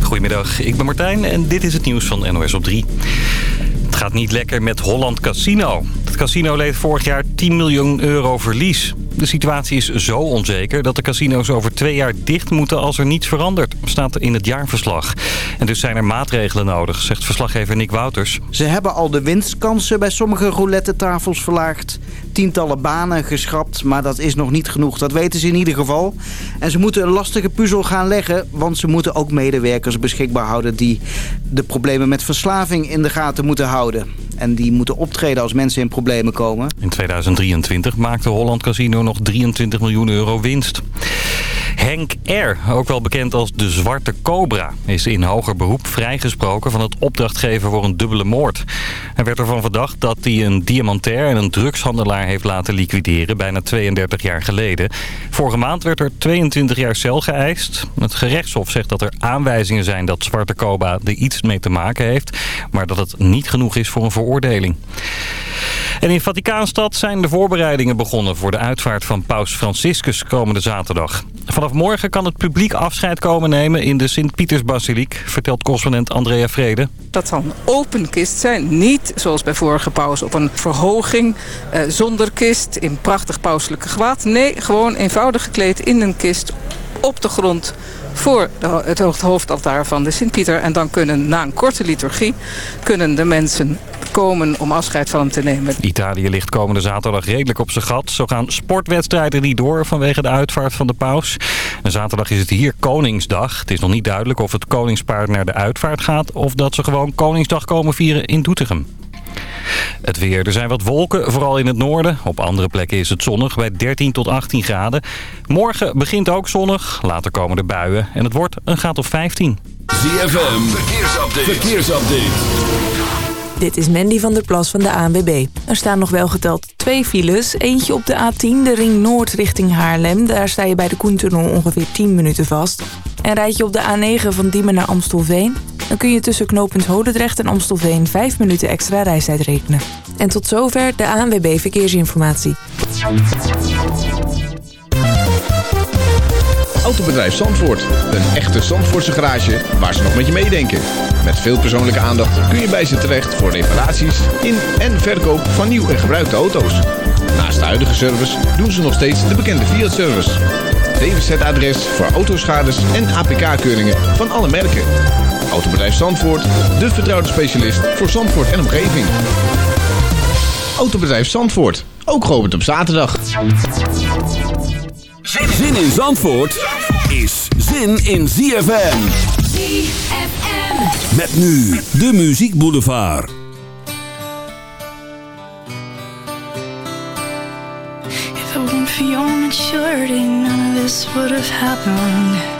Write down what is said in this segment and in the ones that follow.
Goedemiddag, ik ben Martijn en dit is het nieuws van NOS op 3. Het gaat niet lekker met Holland Casino. Het casino leed vorig jaar 10 miljoen euro verlies. De situatie is zo onzeker dat de casino's over twee jaar dicht moeten als er niets verandert, staat in het jaarverslag. En dus zijn er maatregelen nodig, zegt verslaggever Nick Wouters. Ze hebben al de winstkansen bij sommige roulette-tafels verlaagd. Tientallen banen geschrapt, maar dat is nog niet genoeg. Dat weten ze in ieder geval. En ze moeten een lastige puzzel gaan leggen... want ze moeten ook medewerkers beschikbaar houden... die de problemen met verslaving in de gaten moeten houden. En die moeten optreden als mensen in problemen komen. In 2023 maakte Holland Casino nog 23 miljoen euro winst. Henk R., ook wel bekend als de Zwarte Cobra, is in hoger beroep vrijgesproken van het opdrachtgeven voor een dubbele moord. Hij werd ervan verdacht dat hij een diamantair en een drugshandelaar heeft laten liquideren bijna 32 jaar geleden. Vorige maand werd er 22 jaar cel geëist. Het gerechtshof zegt dat er aanwijzingen zijn dat Zwarte Cobra er iets mee te maken heeft, maar dat het niet genoeg is voor een veroordeling. En in Vaticaanstad zijn de voorbereidingen begonnen voor de uitvaart van paus Franciscus komende zaterdag. Vanaf morgen kan het publiek afscheid komen nemen in de Sint-Pietersbasiliek, vertelt correspondent Andrea Vrede. Dat zal een open kist zijn, niet zoals bij vorige paus op een verhoging eh, zonder kist in prachtig pauselijke gewaad. Nee, gewoon eenvoudig gekleed in een kist op de grond voor het hoofdaltaar van de Sint-Pieter. En dan kunnen na een korte liturgie kunnen de mensen komen om afscheid van hem te nemen. Italië ligt komende zaterdag redelijk op zijn gat. Zo gaan sportwedstrijden niet door vanwege de uitvaart van de paus. En zaterdag is het hier Koningsdag. Het is nog niet duidelijk of het koningspaard naar de uitvaart gaat... of dat ze gewoon Koningsdag komen vieren in Doetinchem. Het weer. Er zijn wat wolken, vooral in het noorden. Op andere plekken is het zonnig bij 13 tot 18 graden. Morgen begint ook zonnig. Later komen de buien. En het wordt een graad of 15. ZFM. Verkeersupdate. Verkeersupdate. Dit is Mandy van der Plas van de ANWB. Er staan nog wel geteld twee files. Eentje op de A10, de ring noord richting Haarlem. Daar sta je bij de Koentunnel ongeveer 10 minuten vast. En rijd je op de A9 van Diemen naar Amstelveen... dan kun je tussen knooppunt Hodendrecht en Amstelveen 5 minuten extra reistijd rekenen. En tot zover de ANWB Verkeersinformatie. Autobedrijf Zandvoort. Een echte Zandvoortse garage waar ze nog met je meedenken. Met veel persoonlijke aandacht kun je bij ze terecht voor reparaties in en verkoop van nieuw en gebruikte auto's. Naast de huidige service doen ze nog steeds de bekende Fiat-service. DWZ-adres voor autoschades en APK-keuringen van alle merken. Autobedrijf Zandvoort, de vertrouwde specialist voor Zandvoort en omgeving. Autobedrijf Zandvoort, ook geopend op zaterdag. Zin in Zandvoort is zin in ZFM. ZFM. Met nu de Muziek Boulevard. If it for your maturity, none of this would have happened.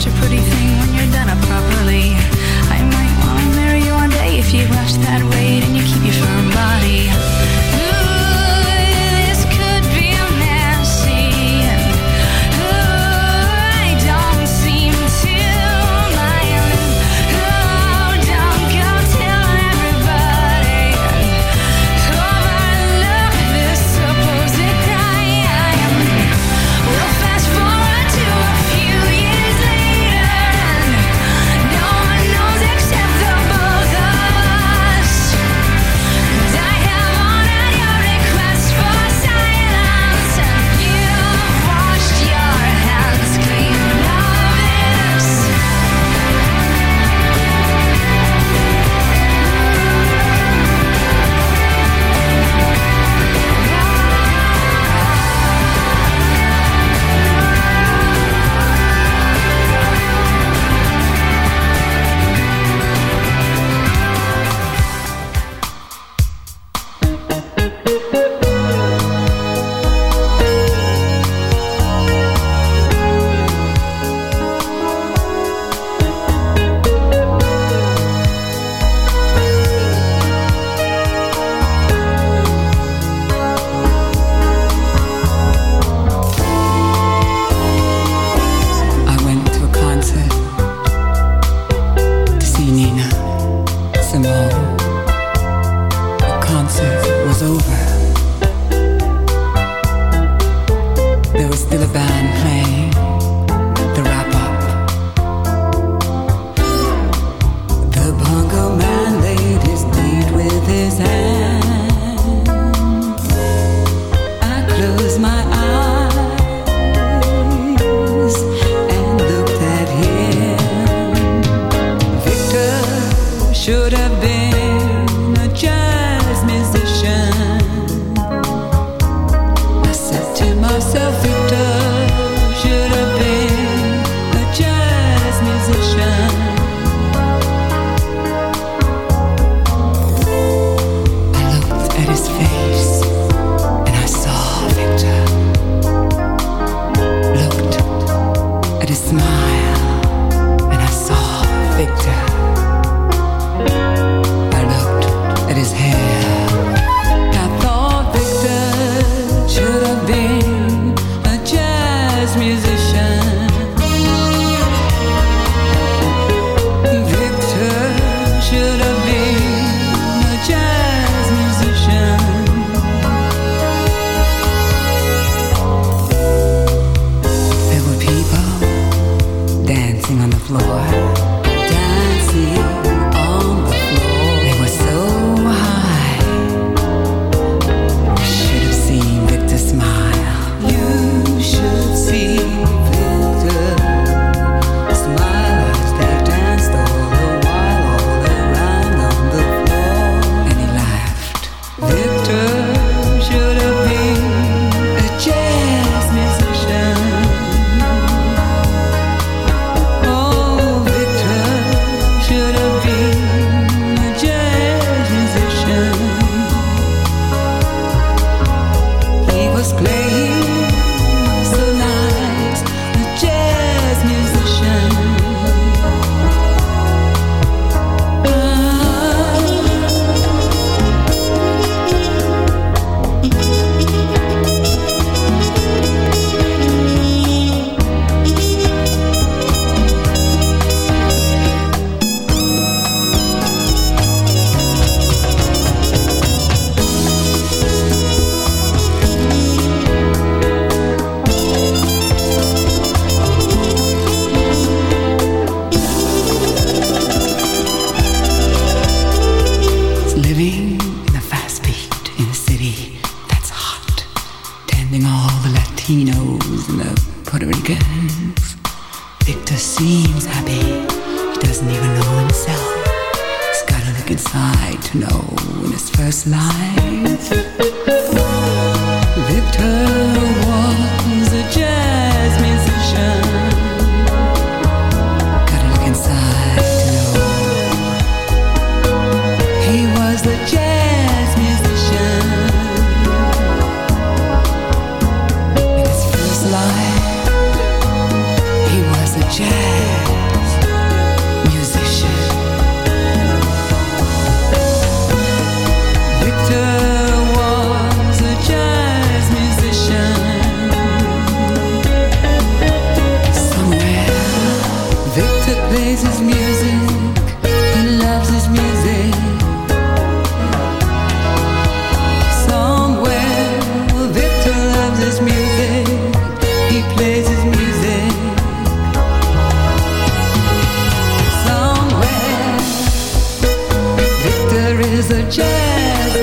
such a pretty thing when you're done up properly. I might wanna marry you one day if you rush that weight and you keep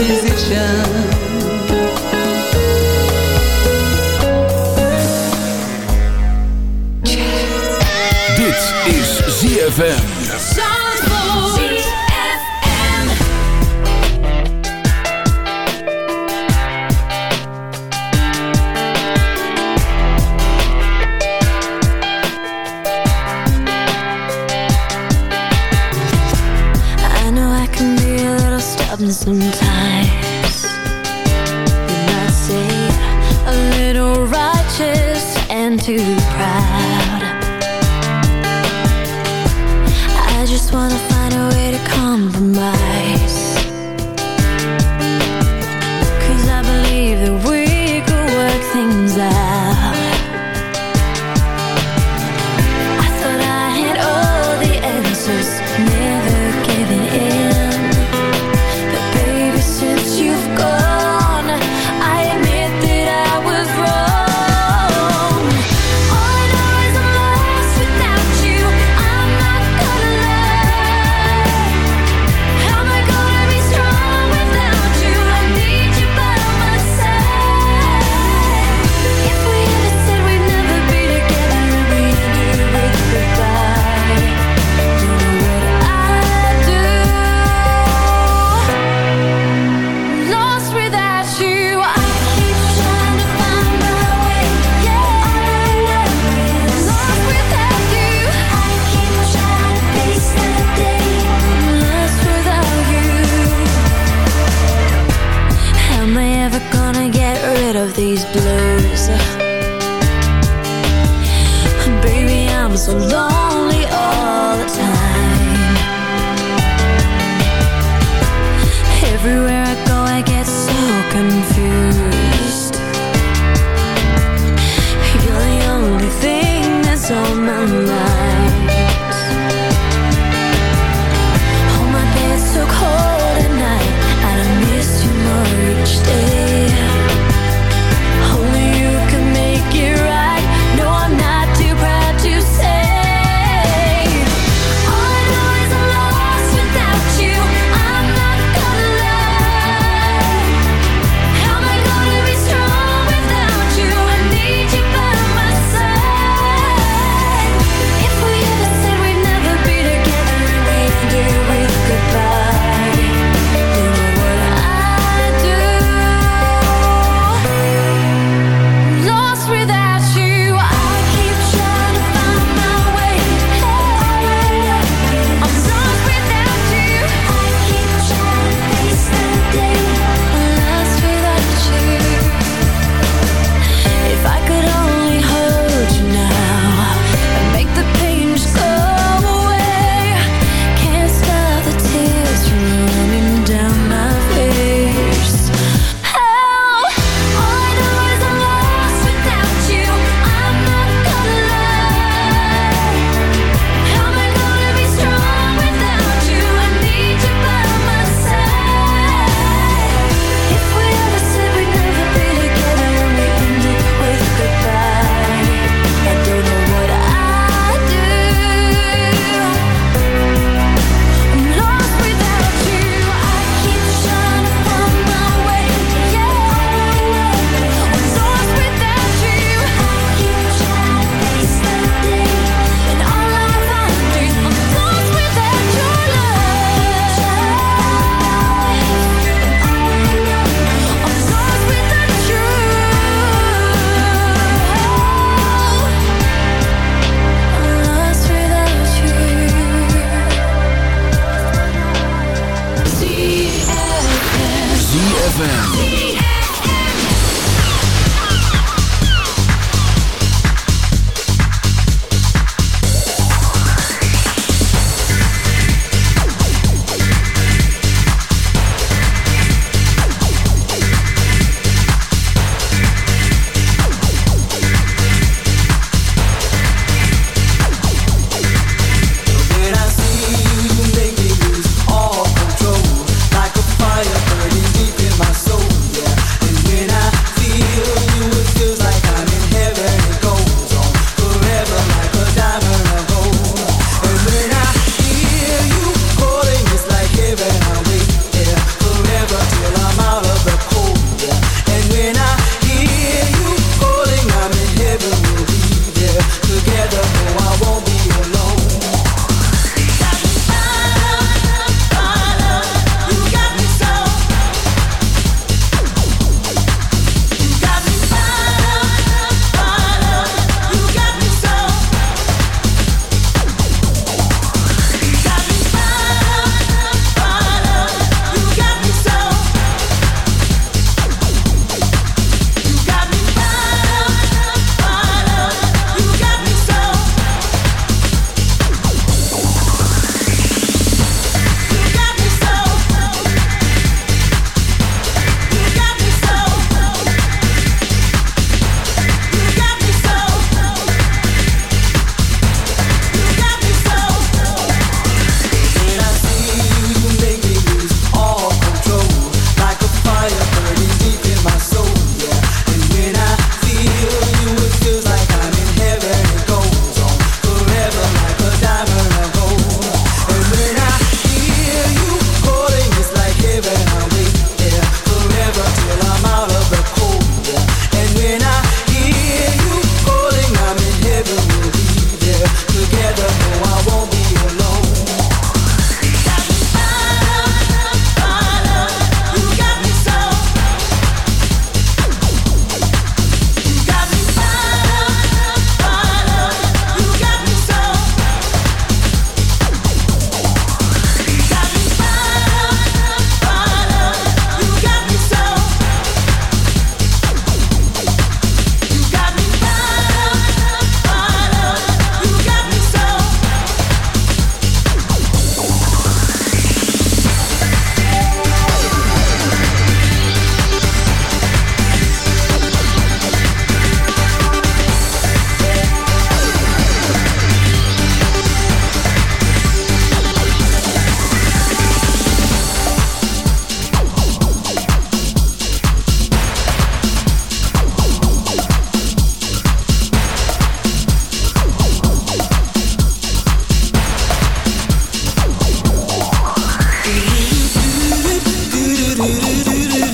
musician. Dit is ZFM.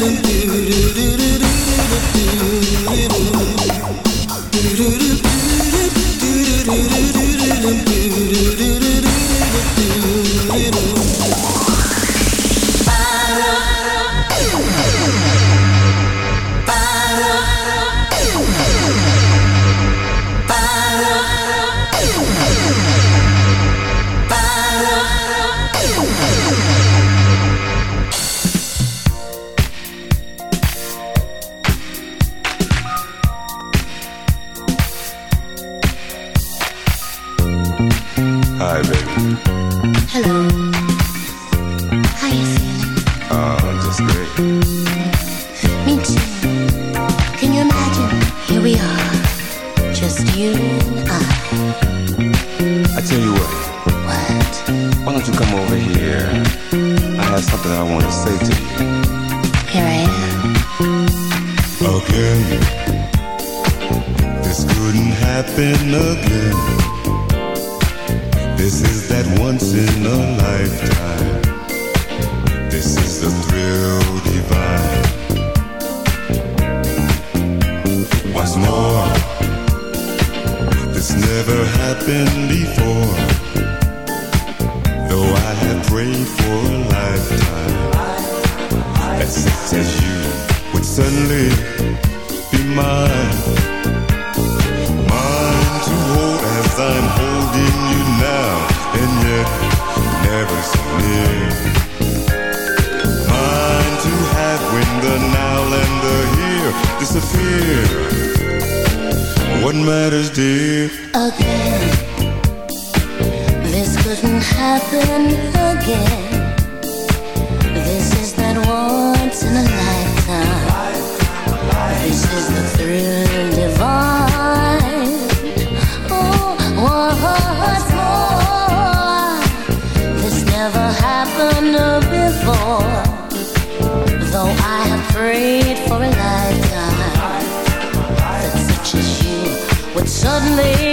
dü can happen again. This is that once in a lifetime. This is the thrill divine. Oh, once more. This never happened before. Though I have prayed for a lifetime that such as you would suddenly.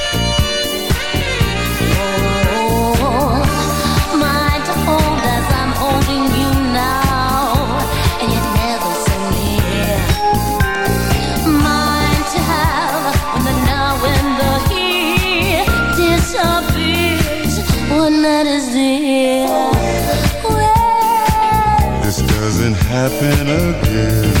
happen again.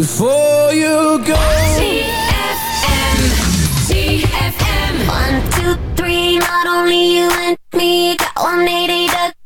before you go. TFM, TFM. One, two, three, not only you and me, got 180 degrees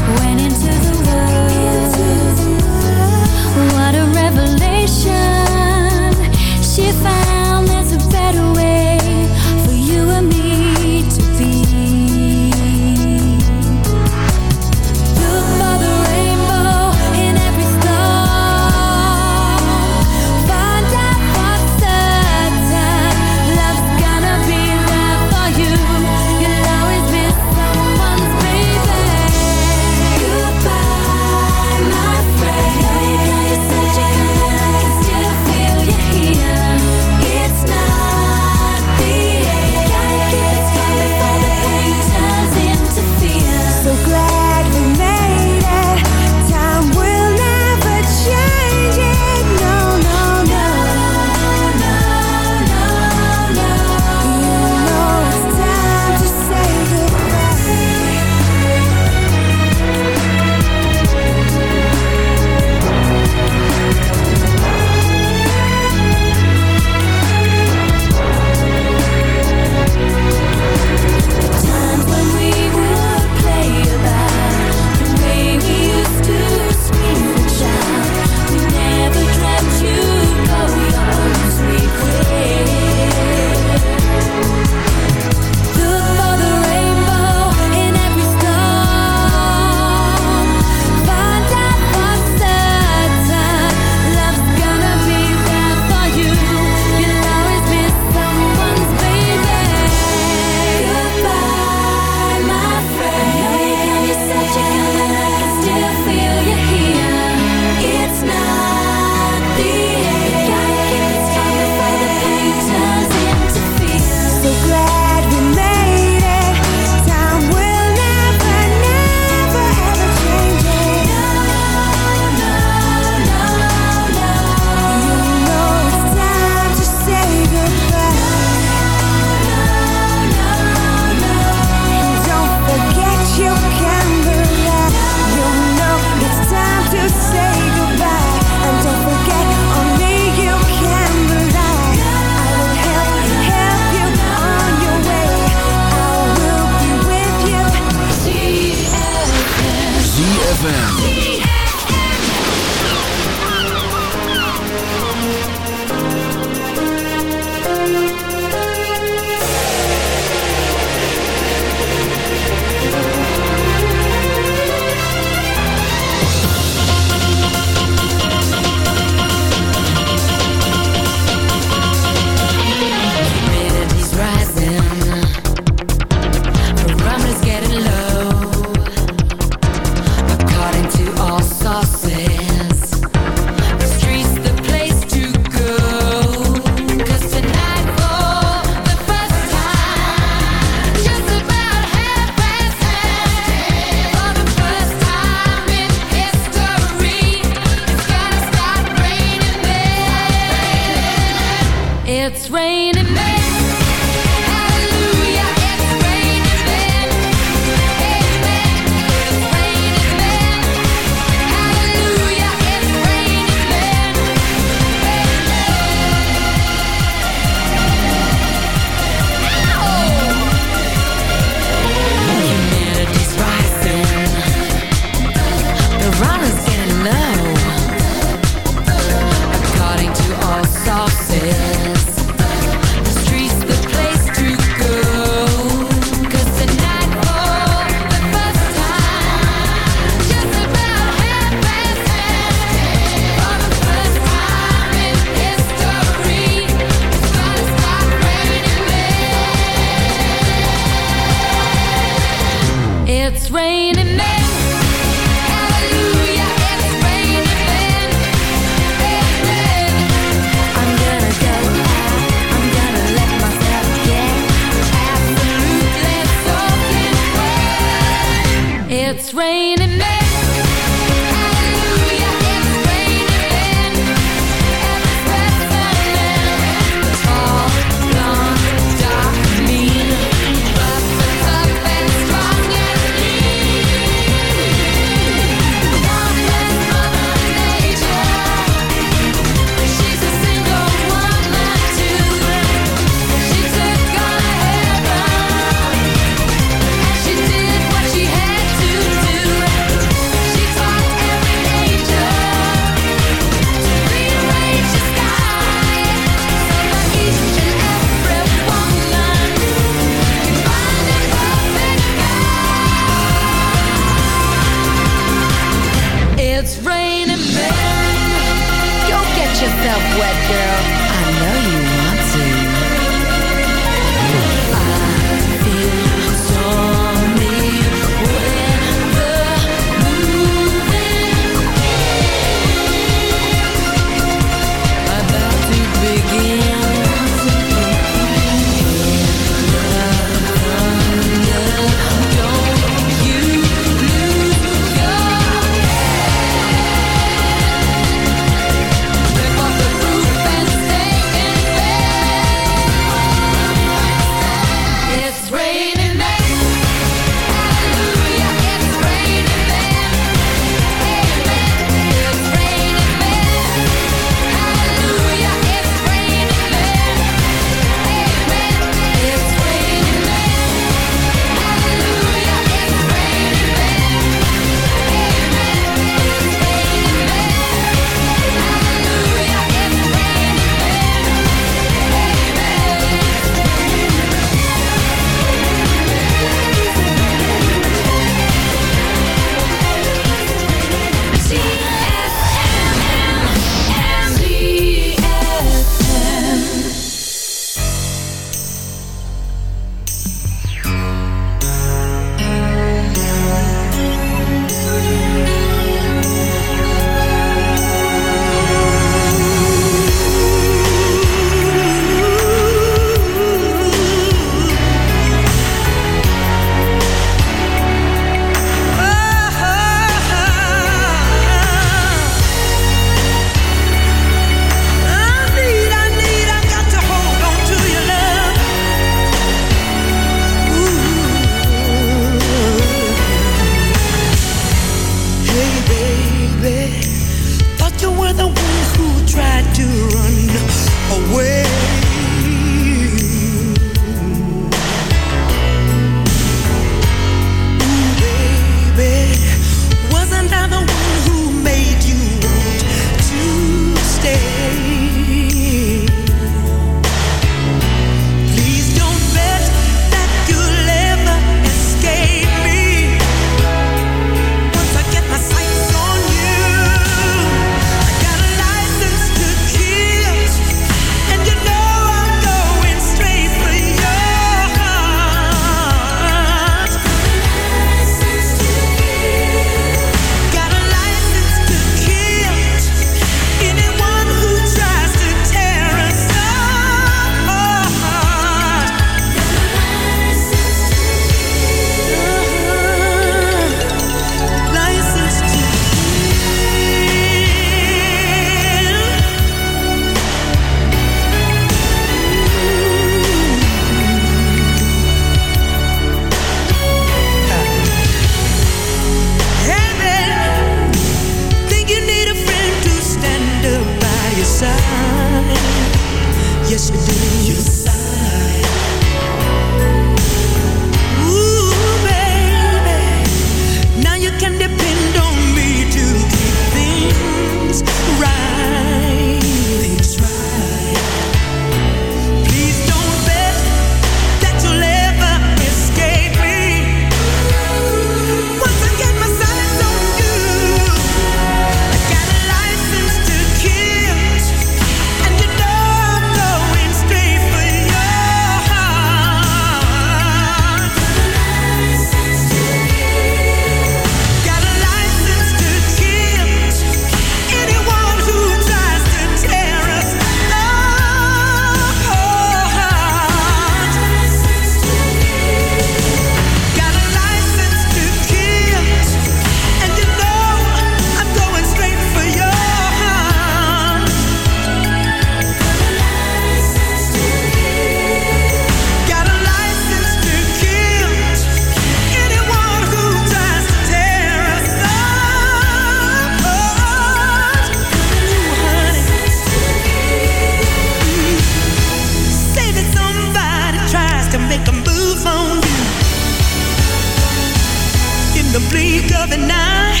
blink of an eye,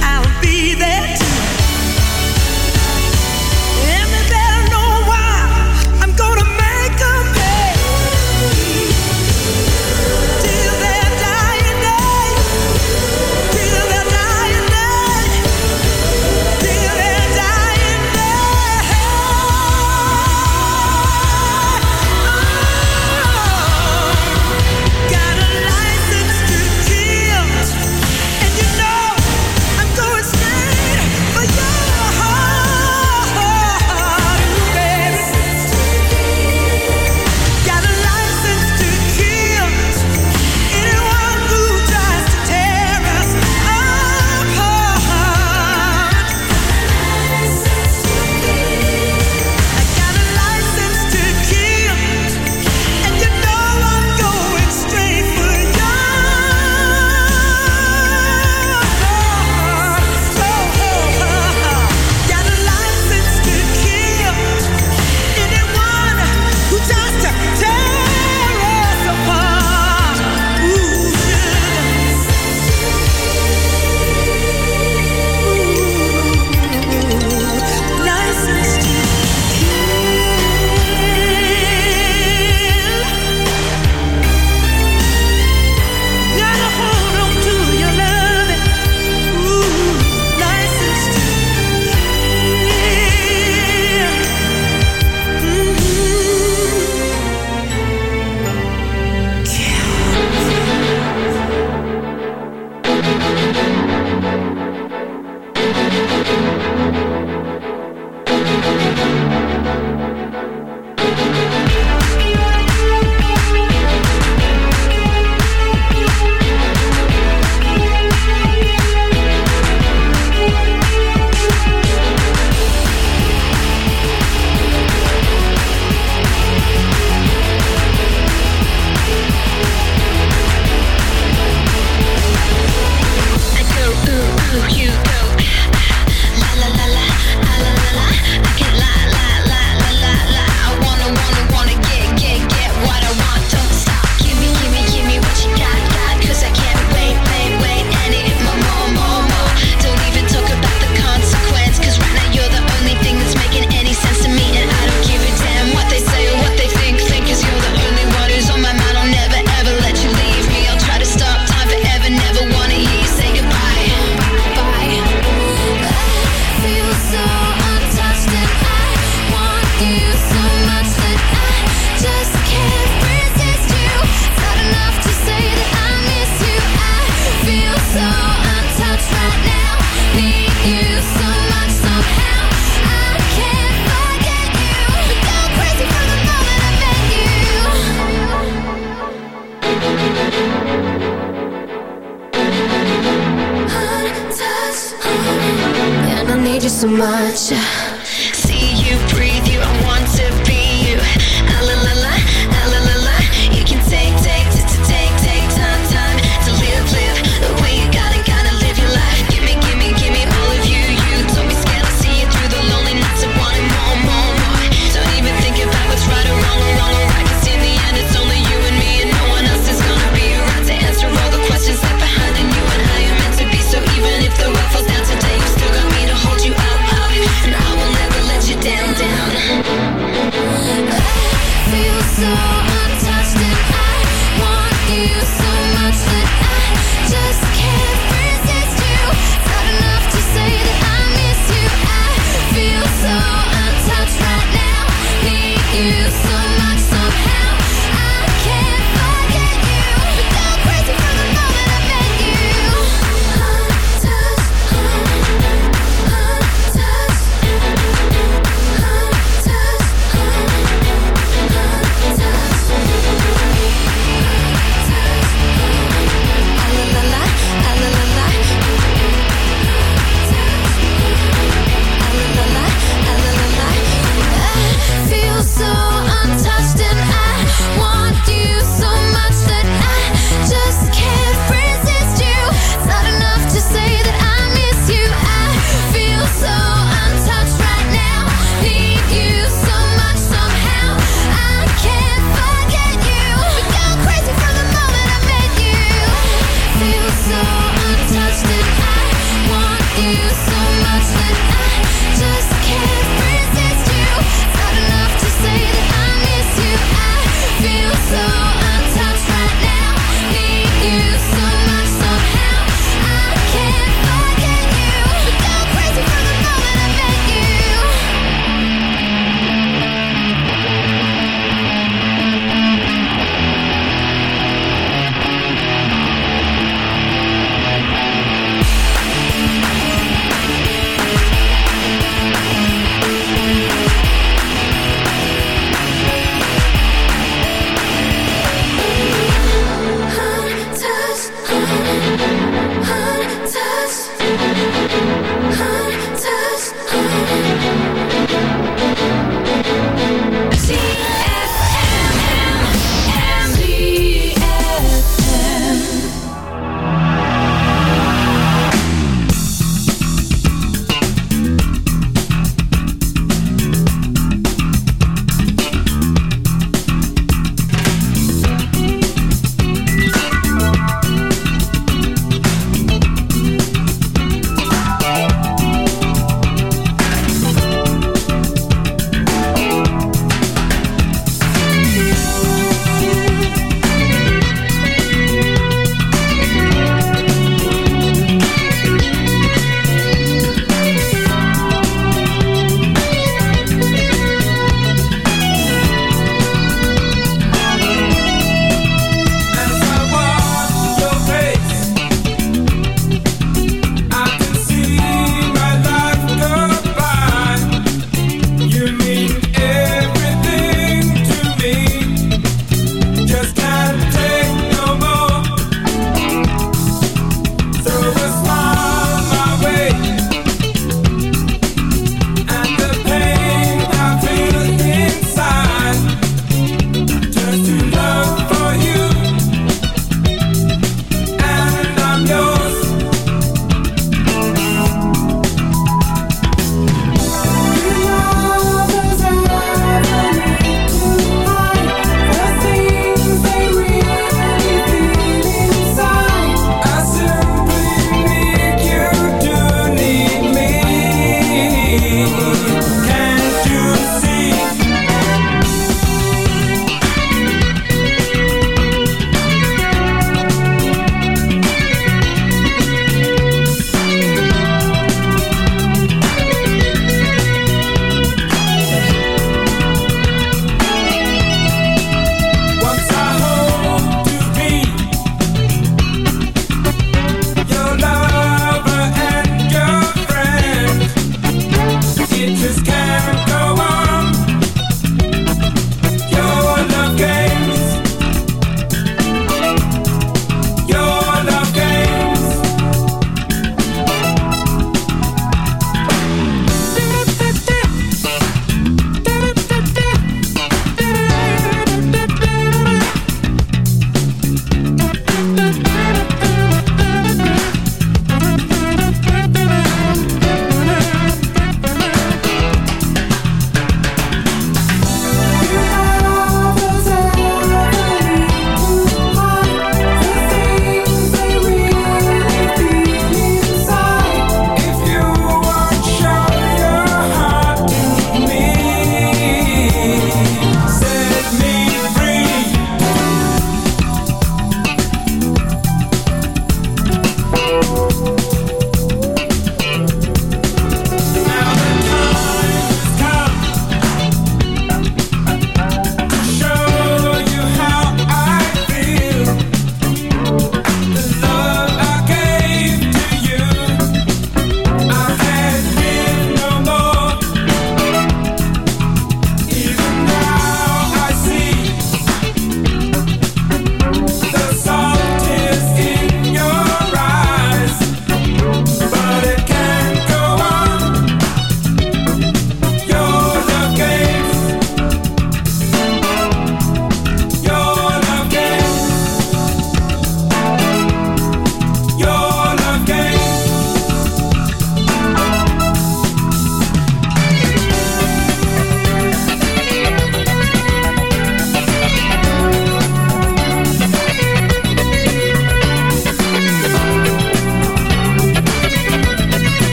I'll be there too.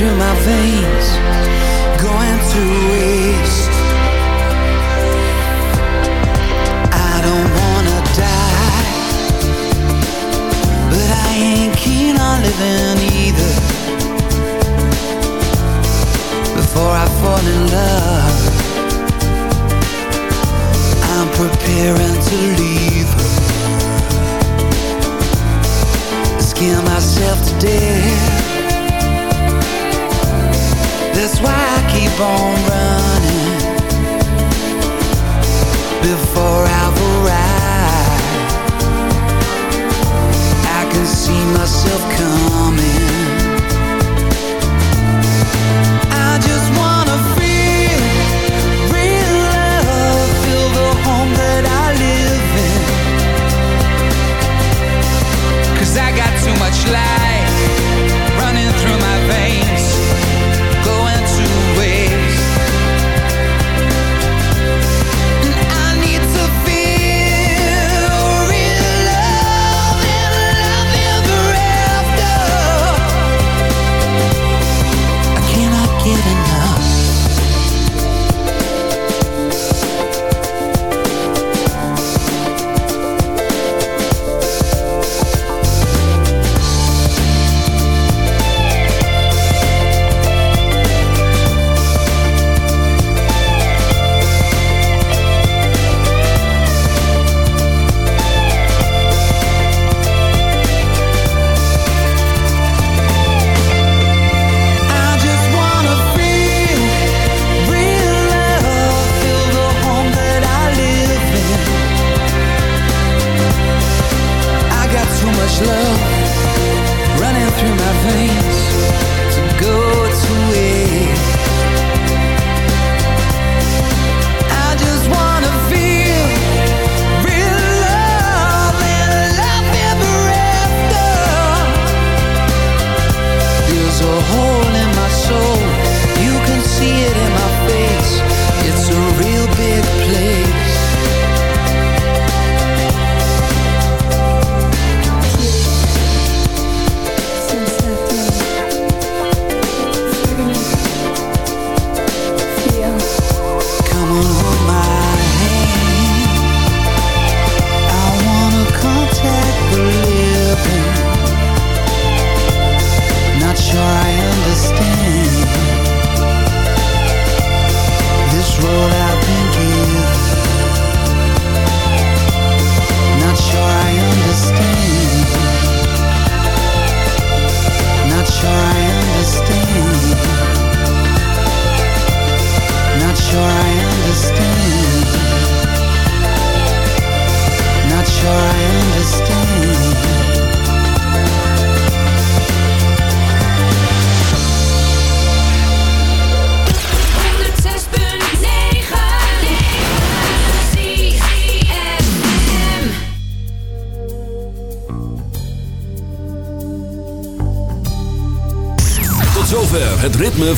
Through my veins, going to waste. I don't wanna die, but I ain't keen on living either. Before I fall in love, I'm preparing to leave her. Scare myself to death. That's why I keep on running before I've arrived. I can see myself coming. I just wanna feel real love, feel the home that I live in. Cause I got too much life